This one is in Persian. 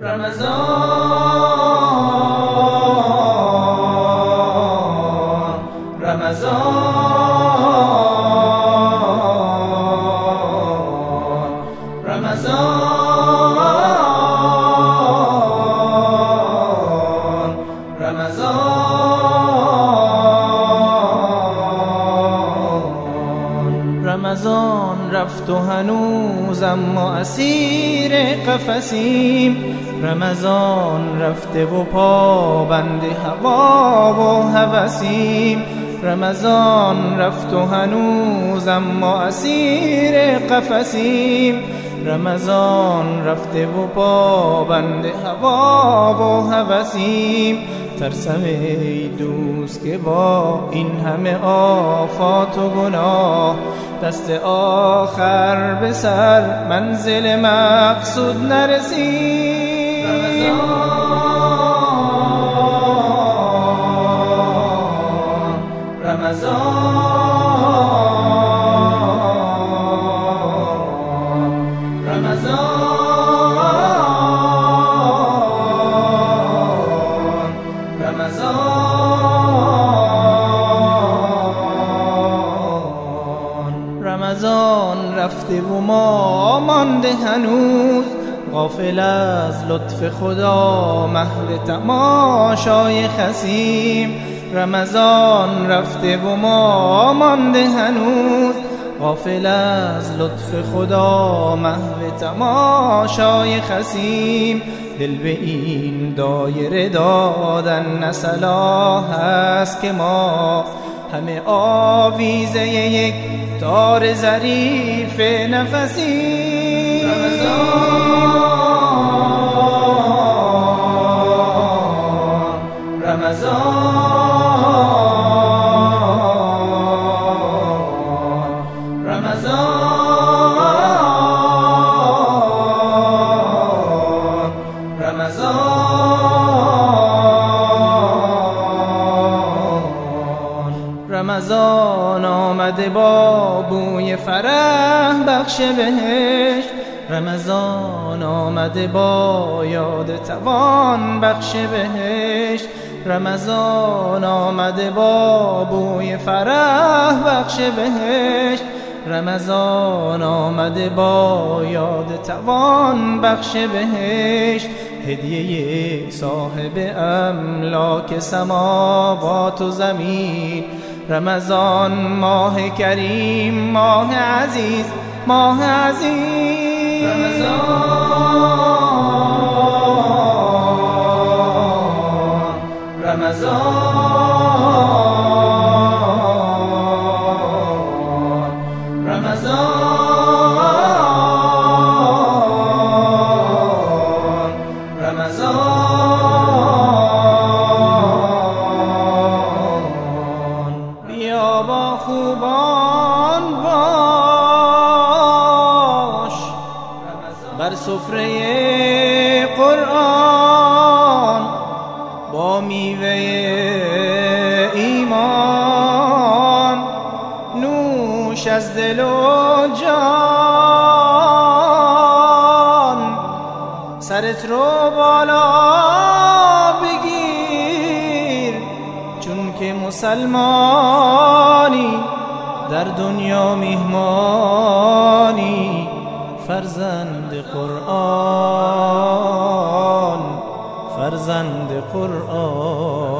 رمضان رمضان رمضان رمضان رمضان رفت و هنوزم ما اسیر قفسیم رمضان رفته و پابند هوا و هوسیم. رمضان رفت و هنوزم اما اسیر قفسیم. رمضان رفته و پابند هوا و هوسیم. ترسم ای دوست که با این همه آفات و گناه دست آخر به سر منزل مقصود نرسیم. رمضان رمضان رمضان رمضان رمضان رفته و ما مانده هنوز. غافل از لطف خدا محل تماشای خسیم رمضان رفته و ما مانده هنوز. غافل از لطف خدا محو تماشای خسیم دل به این دایره دادن نسلاح هست که ما همه آویزه یک تار ظریف نفسیم. رمضان آمده با بوی فرح بخش بهش رمضان آمده با یاد توان بخش بهش رمضان آمده با بوی فرح بخش بهش رمضان آمده با یاد توان بخش بهشت. هدیه صاحب املاک سماوات و زمین رمضان ماه کریم ماه عزیز ماه عزیز. رمضان رمضان رمضان. بر سفره قرآن با میوه ایمان نوش از دل و جان سرت رو بالا بگیر چون که مسلمانی در دنیا مهمانی فرزند قرآن فرزند قرآن.